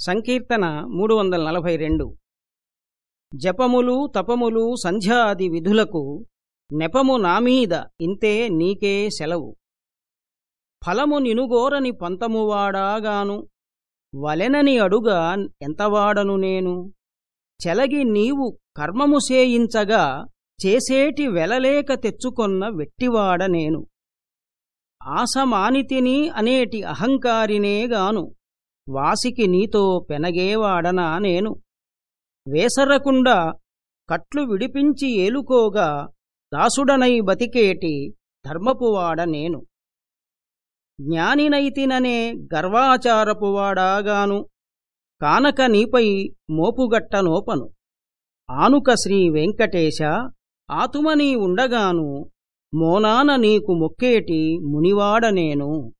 సంకీర్తన మూడు వందల నలభై రెండు జపములు తపములు సంధ్యాది విధులకు నెపము నామీద ఇంతే నీకే సెలవు. ఫలము నినుగోరని పంతమువాడాగాను వలెనని అడుగా ఎంతవాడను నేను? చెలగి నీవు కర్మము సేయించగా చేసేటి వెలలేక తెచ్చుకొన్న వెట్టివాడ నేను. ఆసమానితిని అనేటి అహంకారినేగాను వాసికి నీతో పెనగేవాడనా నేను? వేసరకుండా కట్లు విడిపించి ఏలుకోగా దాసుడనై బతికేటి ధర్మపువాడ నేను? జ్ఞానినైతిననే గర్వాచారపువాడాగాను కానక నీపై మోపుగట్ట నోపను. ఆనుక శ్రీ వెంకటేశ ఆతుమనీ ఉండగాను మోనాన నీకు మొక్కేటి మునివాడ నేను?